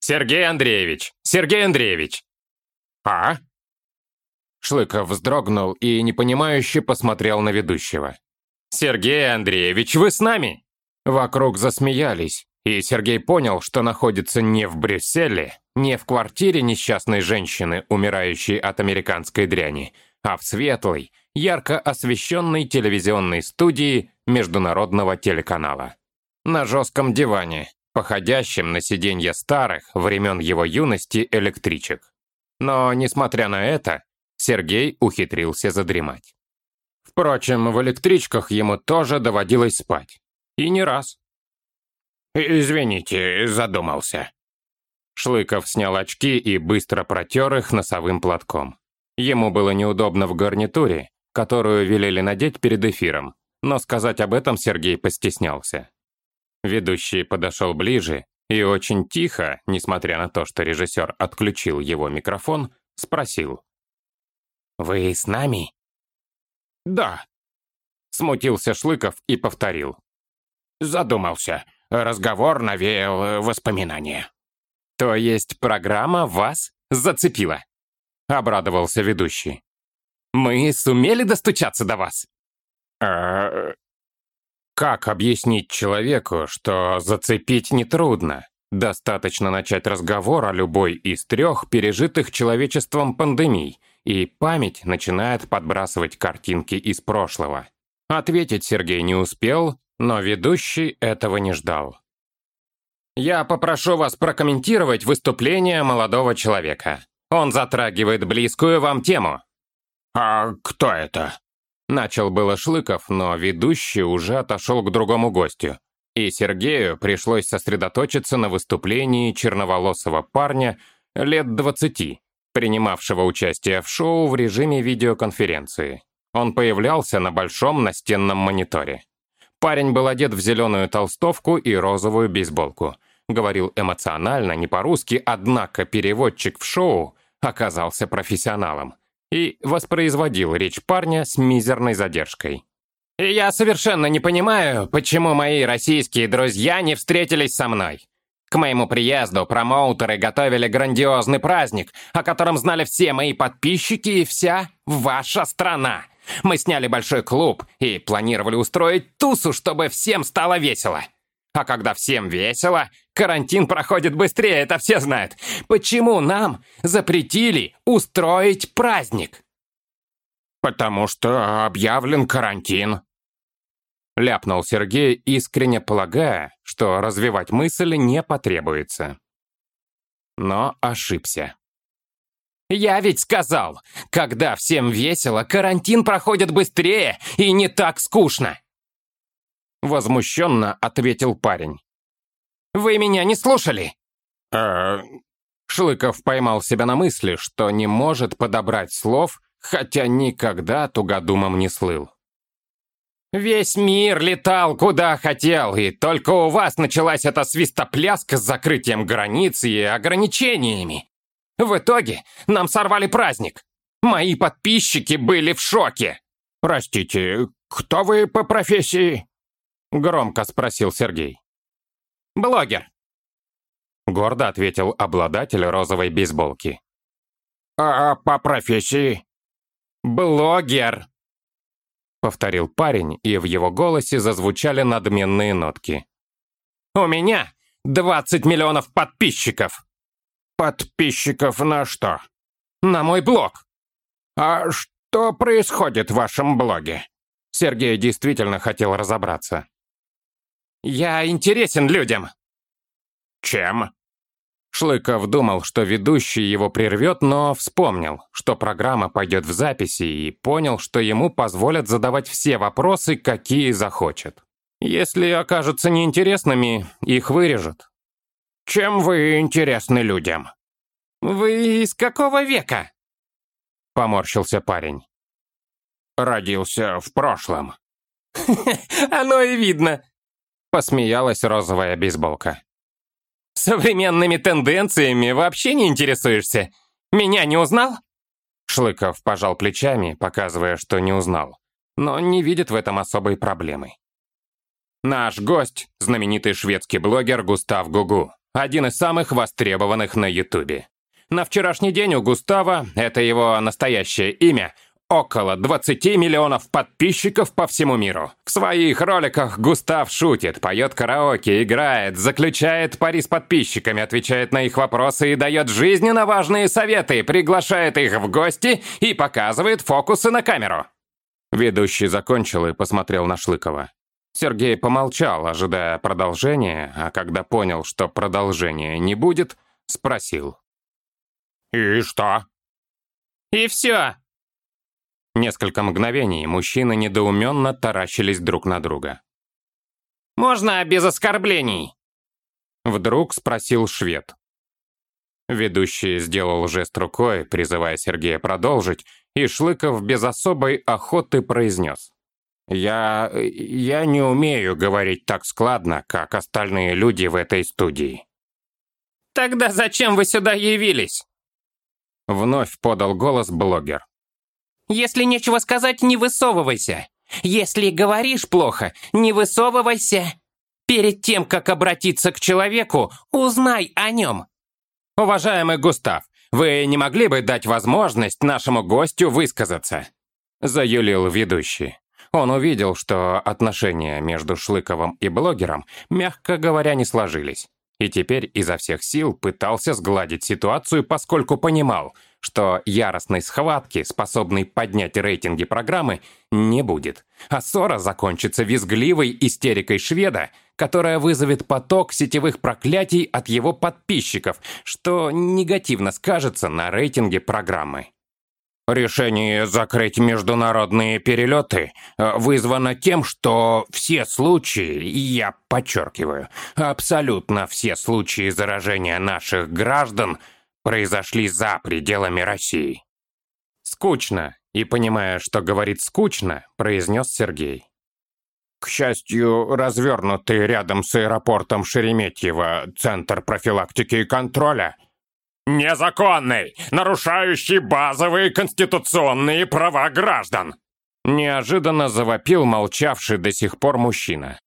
Сергей Андреевич! Сергей Андреевич!» «А?» Шлыков вздрогнул и непонимающе посмотрел на ведущего. «Сергей Андреевич, вы с нами?» Вокруг засмеялись, и Сергей понял, что находится не в Брюсселе, не в квартире несчастной женщины, умирающей от американской дряни, а в светлой, ярко освещенной телевизионной студии международного телеканала. На жестком диване, походящем на сиденье старых, времен его юности, электричек. Но, несмотря на это, Сергей ухитрился задремать. Впрочем, в электричках ему тоже доводилось спать. И не раз. «Извините, задумался». Шлыков снял очки и быстро протер их носовым платком. Ему было неудобно в гарнитуре, которую велели надеть перед эфиром, но сказать об этом Сергей постеснялся. Ведущий подошел ближе и очень тихо, несмотря на то, что режиссер отключил его микрофон, спросил. «Вы с нами?» «Да», — смутился Шлыков и повторил. «Задумался. Разговор навеял воспоминания». «То есть программа вас зацепила?» — обрадовался ведущий. «Мы сумели достучаться до вас?» «А...» Как объяснить человеку, что зацепить нетрудно? Достаточно начать разговор о любой из трех пережитых человечеством пандемий, и память начинает подбрасывать картинки из прошлого. Ответить Сергей не успел, но ведущий этого не ждал. «Я попрошу вас прокомментировать выступление молодого человека. Он затрагивает близкую вам тему». «А кто это?» Начал было Шлыков, но ведущий уже отошел к другому гостю. И Сергею пришлось сосредоточиться на выступлении черноволосого парня лет двадцати, принимавшего участие в шоу в режиме видеоконференции. Он появлялся на большом настенном мониторе. Парень был одет в зеленую толстовку и розовую бейсболку. Говорил эмоционально, не по-русски, однако переводчик в шоу оказался профессионалом и воспроизводил речь парня с мизерной задержкой. «И я совершенно не понимаю, почему мои российские друзья не встретились со мной. К моему приезду промоутеры готовили грандиозный праздник, о котором знали все мои подписчики и вся ваша страна. Мы сняли большой клуб и планировали устроить тусу, чтобы всем стало весело. А когда всем весело, карантин проходит быстрее, это все знают. Почему нам запретили устроить праздник? Потому что объявлен карантин. Ляпнул Сергей, искренне полагая, что развивать мысль не потребуется. Но ошибся. «Я ведь сказал, когда всем весело, карантин проходит быстрее и не так скучно!» Возмущенно ответил парень. «Вы меня не слушали?» «А...» Шлыков поймал себя на мысли, что не может подобрать слов, хотя никогда тугодумом не слыл. «Весь мир летал куда хотел, и только у вас началась эта свистопляска с закрытием границ и ограничениями. В итоге нам сорвали праздник. Мои подписчики были в шоке». «Простите, кто вы по профессии?» Громко спросил Сергей. «Блогер», — гордо ответил обладатель розовой бейсболки. «А по профессии?» «Блогер», — повторил парень, и в его голосе зазвучали надменные нотки. «У меня 20 миллионов подписчиков!» «Подписчиков на что?» «На мой блог!» «А что происходит в вашем блоге?» Сергей действительно хотел разобраться. «Я интересен людям». «Чем?» Шлыков думал, что ведущий его прервет, но вспомнил, что программа пойдет в записи, и понял, что ему позволят задавать все вопросы, какие захочет. Если окажутся неинтересными, их вырежут. «Чем вы интересны людям?» «Вы из какого века?» Поморщился парень. «Родился в прошлом». «Оно и видно», Посмеялась розовая бейсболка. «Современными тенденциями вообще не интересуешься? Меня не узнал?» Шлыков пожал плечами, показывая, что не узнал, но не видит в этом особой проблемы. Наш гость – знаменитый шведский блогер Густав Гугу, один из самых востребованных на Ютубе. На вчерашний день у Густава, это его настоящее имя, около 20 миллионов подписчиков по всему миру. В своих роликах Густав шутит, поет караоке, играет, заключает пари с подписчиками, отвечает на их вопросы и дает жизненно важные советы, приглашает их в гости и показывает фокусы на камеру. Ведущий закончил и посмотрел на Шлыкова. Сергей помолчал, ожидая продолжения, а когда понял, что продолжения не будет, спросил. «И что?» «И все!» Несколько мгновений мужчины недоуменно таращились друг на друга. «Можно без оскорблений?» Вдруг спросил швед. Ведущий сделал жест рукой, призывая Сергея продолжить, и Шлыков без особой охоты произнес. «Я... я не умею говорить так складно, как остальные люди в этой студии». «Тогда зачем вы сюда явились?» Вновь подал голос блогер. Если нечего сказать, не высовывайся. Если говоришь плохо, не высовывайся. Перед тем, как обратиться к человеку, узнай о нем. Уважаемый Густав, вы не могли бы дать возможность нашему гостю высказаться? Заюлил ведущий. Он увидел, что отношения между Шлыковым и блогером, мягко говоря, не сложились. И теперь изо всех сил пытался сгладить ситуацию, поскольку понимал, что яростной схватки, способной поднять рейтинги программы, не будет. А ссора закончится визгливой истерикой шведа, которая вызовет поток сетевых проклятий от его подписчиков, что негативно скажется на рейтинге программы. Решение закрыть международные перелеты э, вызвано тем, что все случаи, я подчеркиваю, абсолютно все случаи заражения наших граждан произошли за пределами России. Скучно, и понимая, что говорит скучно, произнес Сергей. К счастью, развернутый рядом с аэропортом Шереметьево Центр профилактики и контроля «Незаконный, нарушающий базовые конституционные права граждан!» Неожиданно завопил молчавший до сих пор мужчина.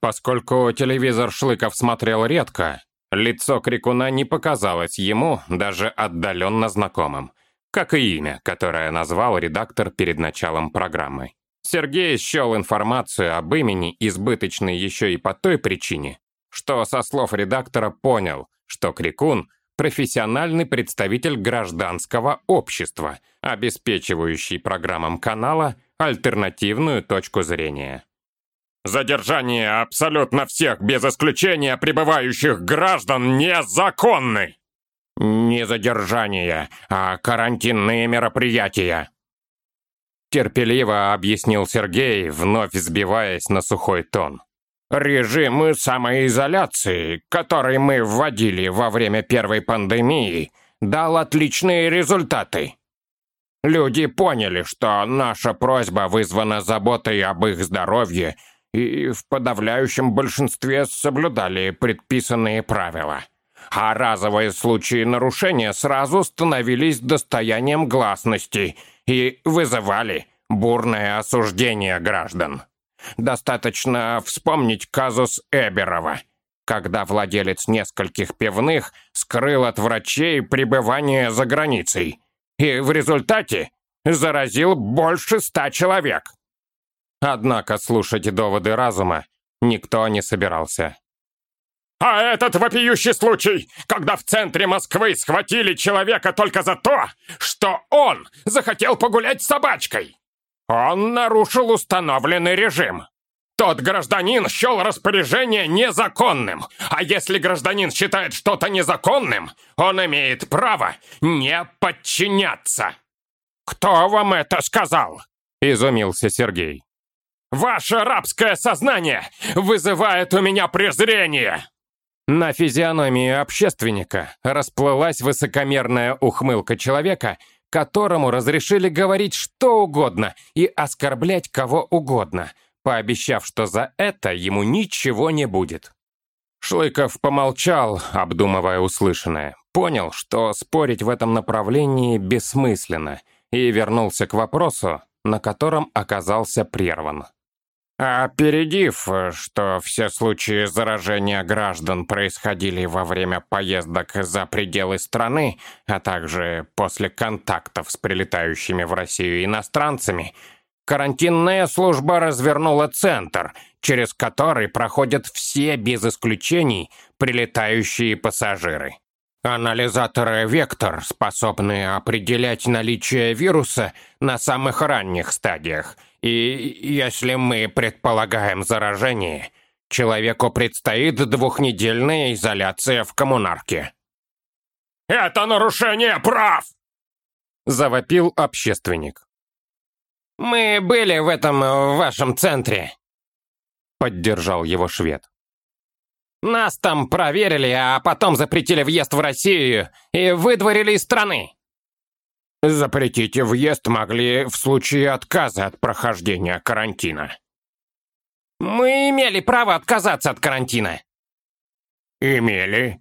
Поскольку телевизор Шлыков смотрел редко, лицо Крикуна не показалось ему даже отдаленно знакомым, как и имя, которое назвал редактор перед началом программы. Сергей счел информацию об имени избыточной еще и по той причине, что со слов редактора понял, что Крикун – профессиональный представитель гражданского общества, обеспечивающий программам канала альтернативную точку зрения. «Задержание абсолютно всех, без исключения пребывающих граждан, незаконны!» «Не задержание, а карантинные мероприятия!» Терпеливо объяснил Сергей, вновь сбиваясь на сухой тон. Режим самоизоляции, который мы вводили во время первой пандемии, дал отличные результаты. Люди поняли, что наша просьба вызвана заботой об их здоровье и в подавляющем большинстве соблюдали предписанные правила. А разовые случаи нарушения сразу становились достоянием гласности и вызывали бурное осуждение граждан. Достаточно вспомнить казус Эберова, когда владелец нескольких пивных скрыл от врачей пребывание за границей и в результате заразил больше ста человек. Однако слушать доводы разума никто не собирался. А этот вопиющий случай, когда в центре Москвы схватили человека только за то, что он захотел погулять с собачкой. Он нарушил установленный режим. Тот гражданин счел распоряжение незаконным. А если гражданин считает что-то незаконным, он имеет право не подчиняться. «Кто вам это сказал?» – изумился Сергей. «Ваше рабское сознание вызывает у меня презрение!» На физиономии общественника расплылась высокомерная ухмылка человека, которому разрешили говорить что угодно и оскорблять кого угодно, пообещав, что за это ему ничего не будет. Шлыков помолчал, обдумывая услышанное, понял, что спорить в этом направлении бессмысленно, и вернулся к вопросу, на котором оказался прерван. Опередив, что все случаи заражения граждан происходили во время поездок за пределы страны, а также после контактов с прилетающими в Россию иностранцами, карантинная служба развернула центр, через который проходят все без исключений прилетающие пассажиры. Анализаторы «Вектор» способны определять наличие вируса на самых ранних стадиях, и если мы предполагаем заражение, человеку предстоит двухнедельная изоляция в коммунарке. «Это нарушение прав!» — завопил общественник. «Мы были в этом вашем центре», — поддержал его швед. Нас там проверили, а потом запретили въезд в Россию и выдворили из страны. Запретить въезд могли в случае отказа от прохождения карантина. Мы имели право отказаться от карантина. Имели?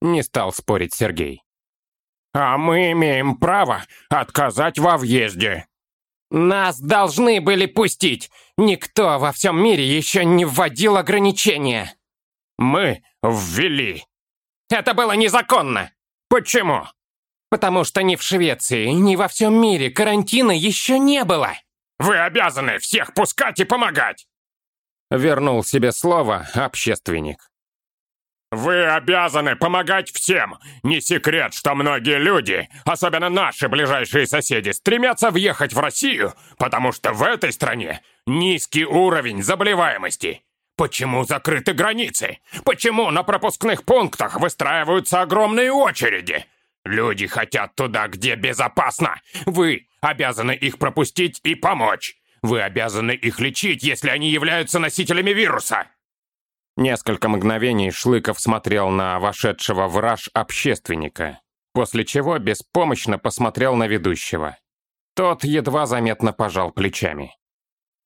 Не стал спорить Сергей. А мы имеем право отказать во въезде. Нас должны были пустить. Никто во всем мире еще не вводил ограничения. Мы ввели. Это было незаконно. Почему? Потому что ни в Швеции, ни во всем мире карантина еще не было. Вы обязаны всех пускать и помогать. Вернул себе слово общественник. Вы обязаны помогать всем. Не секрет, что многие люди, особенно наши ближайшие соседи, стремятся въехать в Россию, потому что в этой стране низкий уровень заболеваемости. Почему закрыты границы? Почему на пропускных пунктах выстраиваются огромные очереди? Люди хотят туда, где безопасно. Вы обязаны их пропустить и помочь. Вы обязаны их лечить, если они являются носителями вируса. Несколько мгновений Шлыков смотрел на вошедшего в раж общественника, после чего беспомощно посмотрел на ведущего. Тот едва заметно пожал плечами.